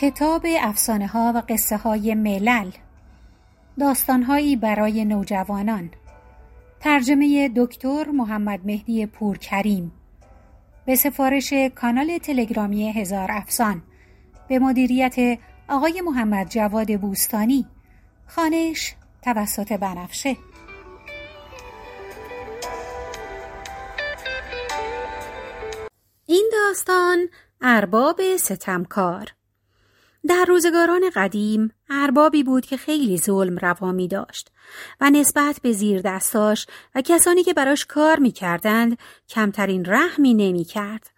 کتاب افسانه ها و قصه های ملل. داستانهایی برای نوجوانان. ترجمه دکتر محمد مهدی پورکریم. به سفارش کانال تلگرامی هزار افسان. به مدیریت آقای محمد جواد بوستانی. خانش توسط بنفشه. این داستان ارباب ستمکار. در روزگاران قدیم اربابی بود که خیلی ظلم روا می داشت و نسبت به زیر دستاش و کسانی که براش کار می کردند کمترین رحمی نمی کرد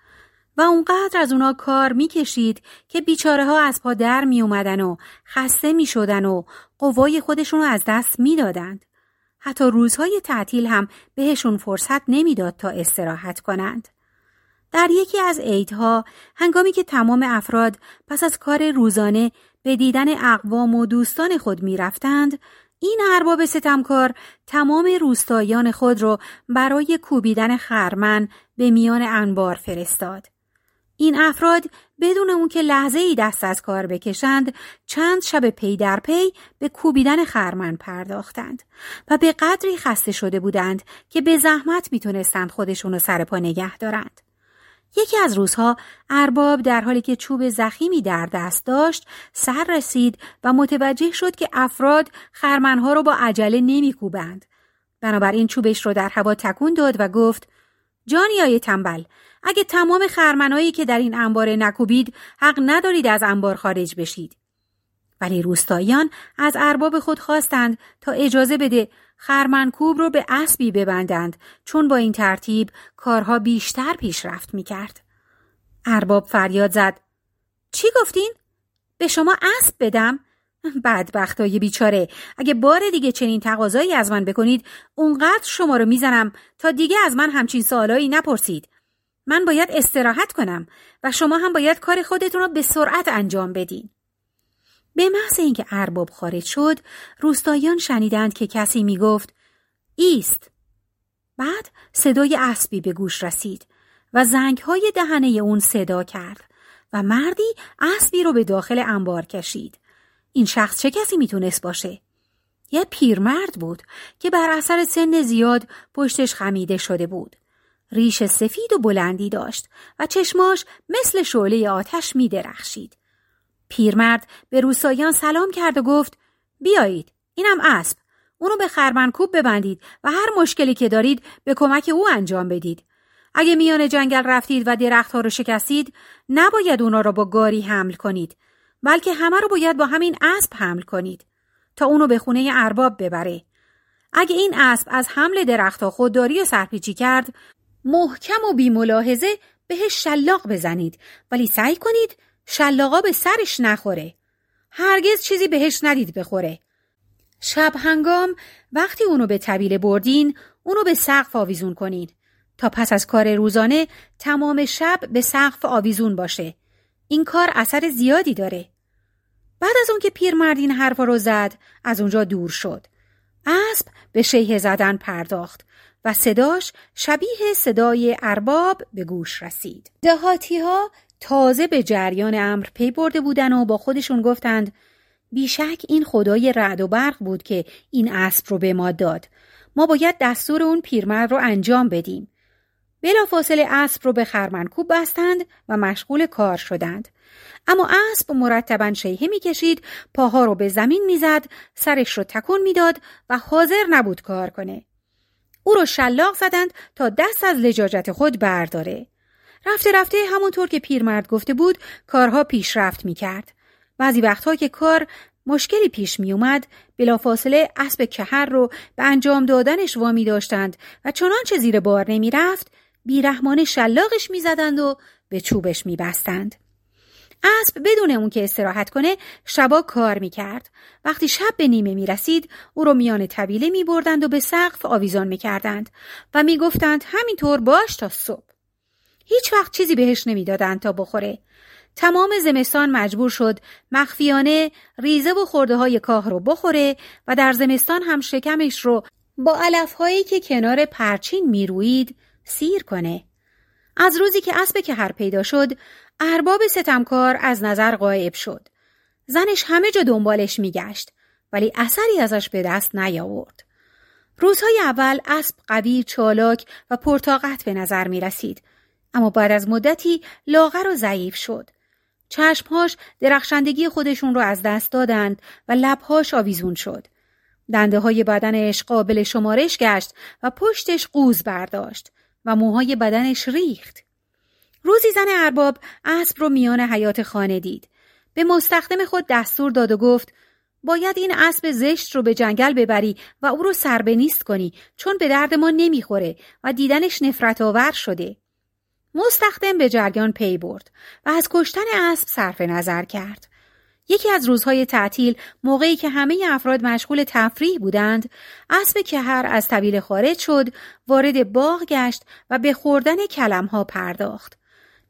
و اونقدر از اونا کار می کشید که بیچاره ها از پا در می اومدن و خسته می شدن و قوای خودشون رو از دست می دادند. حتی روزهای تعطیل هم بهشون فرصت نمی‌داد تا استراحت کنند. در یکی از عیدها هنگامی که تمام افراد پس از کار روزانه به دیدن اقوام و دوستان خود می رفتند، این ارباب ستمکار تمام روستایان خود را برای کوبیدن خرمن به میان انبار فرستاد. این افراد بدون اون که لحظه ای دست از کار بکشند چند شب پی در پی به کوبیدن خرمن پرداختند و به قدری خسته شده بودند که به زحمت می‌تونستند خودشون رو سر پا نگه دارند. یکی از روزها ارباب در حالی که چوب زخیمی در دست داشت سر رسید و متوجه شد که افراد خرمنها رو با عجله نمیکوبند. بنابراین چوبش رو در هوا تکون داد و گفت جانیای تنبل اگه تمام خرمنهایی که در این انبار نکوبید حق ندارید از انبار خارج بشید. ولی روستاییان از ارباب خود خواستند تا اجازه بده خرمنکوب رو به اسبی ببندند چون با این ترتیب کارها بیشتر پیشرفت می کرد. ارباب فریاد زد چی گفتین؟ به شما اسب بدم؟ بدبختای بیچاره اگه بار دیگه چنین تقاضایی از من بکنید اونقدر شما رو می‌زنم تا دیگه از من همچین سوالایی نپرسید من باید استراحت کنم و شما هم باید کار خودتون رو به سرعت انجام بدین به محض اینکه ارباب خارج شد روستاییان شنیدند که کسی می‌گفت ایست. بعد صدای اسبی به گوش رسید و زنگهای دهنه اون صدا کرد و مردی اسبی رو به داخل انبار کشید. این شخص چه کسی می‌تونست باشه؟ یه پیرمرد بود که بر اثر سن زیاد پشتش خمیده شده بود. ریش سفید و بلندی داشت و چشماش مثل شعله آتش می درخشید. پیرمرد به روسایان سلام کرد و گفت بیایید اینم اسب. اونو به خرمنکوب ببندید و هر مشکلی که دارید به کمک او انجام بدید. اگه میان جنگل رفتید و درختها رو شکستید نباید اونا را با گاری حمل کنید بلکه همه رو باید با همین اسب حمل کنید تا اونو به خونه ارباب ببره. اگه این اسب از حمل درختها خودداری و سرپیچی کرد محکم و بیملاحظه بهش شلاق بزنید. ولی سعی کنید شلاقا به سرش نخوره. هرگز چیزی بهش ندید بخوره. شب هنگام وقتی اونو به طویله بردین اونو به سقف آویزون کنید تا پس از کار روزانه تمام شب به سقف آویزون باشه. این کار اثر زیادی داره. بعد از اون که پیرمرد این حرفا رو زد از اونجا دور شد. اسب به شیه زدن پرداخت و صداش شبیه صدای ارباب به گوش رسید. دهاتی ها تازه به جریان امر پی برده بودن و با خودشون گفتند بیشک این خدای رعد و برق بود که این اسب رو به ما داد. ما باید دستور اون پیرمرد رو انجام بدیم. بلافاصله اسب رو به خرمنکوب بستند و مشغول کار شدند. اما اسب مرتبا شیهه می‌کشید پاها رو به زمین می‌زد سرش رو تکون می‌داد و حاضر نبود کار کنه او رو شلاق زدند تا دست از لجاجت خود برداره رفته رفته همونطور که پیرمرد گفته بود کارها پیشرفت می‌کرد بعضی وقتها که کار مشکلی پیش می اومد بلافاصله اسب کهر رو به انجام دادنش وامی داشتند و چنانچه زیر بار نمی رفت بیرحمانه شلاقش می‌زدند و به چوبش میبستند. اسب بدون اون که استراحت کنه شبا کار می‌کرد. وقتی شب به نیمه می‌رسید او رو میان طویله میبردند و به سقف آویزان می‌کردند و می‌گفتند همینطور باش تا صبح. هیچ وقت چیزی بهش نمی‌دادند تا بخوره. تمام زمستان مجبور شد مخفیانه ریزه و خورده های کاه رو بخوره و در زمستان هم شکمش رو با علفهایی که کنار پرچین می‌روید سیر کنه. از روزی که اسب که هر پیدا شد ارباب ستمکار از نظر غایب شد زنش همه جا دنبالش میگشت ولی اثری ازش به دست نیاورد. روزهای اول اسب قوی، چالاک و پرتاقت به نظر می رسید. اما بعد از مدتی لاغر و ضعیف شد. چشمهاش درخشندگی خودشون رو از دست دادند و لبهاش آویزون شد. دنده های بدنش قابل شمارش گشت و پشتش قوز برداشت و موهای بدنش ریخت. روزی زن ارباب اسب رو میان حیات خانه دید. به مستخدم خود دستور داد و گفت باید این اسب زشت رو به جنگل ببری و او رو سربنیست کنی چون به درد ما نمی‌خوره و دیدنش نفرت آور شده. مستخدم به جریان پی برد و از کشتن اسب صرف نظر کرد. یکی از روزهای تعطیل موقعی که همه افراد مشغول تفریح بودند اسب کهر از طویل خارج شد وارد باغ گشت و به خوردن کلمها پرداخت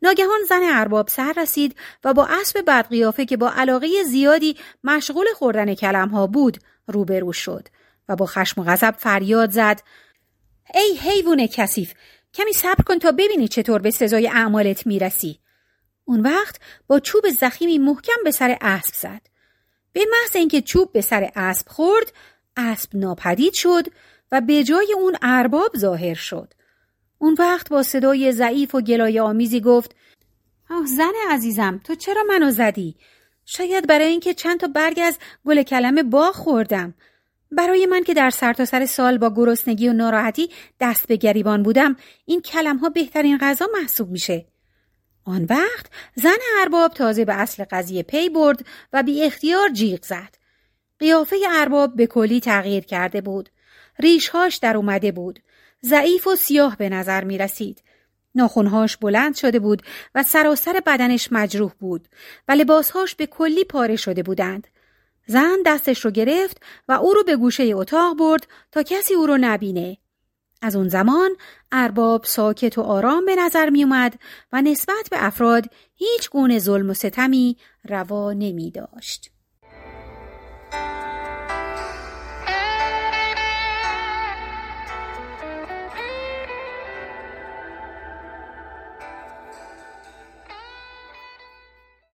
ناگهان زن ارباب سر رسید و با اسب بدقیافه که با علاقه زیادی مشغول خوردن کلمها بود روبرو شد و با خشم و غضب فریاد زد ای حیوان کثیف کمی صبر کن تا ببینی چطور به سزای اعمالت می‌رسی. اون وقت با چوب زخیمی محکم به سر اسب زد. به محض اینکه چوب به سر اسب خورد اسب ناپدید شد و به جای اون ارباب ظاهر شد. اون وقت با صدای ضعیف و گلای آمیزی گفت آه زن عزیزم تو چرا منو زدی؟ شاید برای اینکه چند تا برگ از گل کلمه با خوردم. برای من که در سرتاسر سر سال با گرسنگی و ناراحتی دست به گریبان بودم این کلم ها بهترین غذا محسوب میشه آن وقت زن ارباب تازه به اصل قضیه پی برد و بی اختیار جیغ زد قیافه ارباب به کلی تغییر کرده بود ریشهاش در اومده بود ضعیف و سیاه به نظر می رسید. ناخونهاش بلند شده بود و سراسر بدنش مجروح بود و لباسهاش به کلی پاره شده بودند. زن دستش رو گرفت و او رو به گوشه اتاق برد تا کسی او رو نبینه. از اون زمان ارباب ساکت و آرام به نظر می اومد و نسبت به افراد هیچ گونه ظلم و ستمی روا نمی داشت.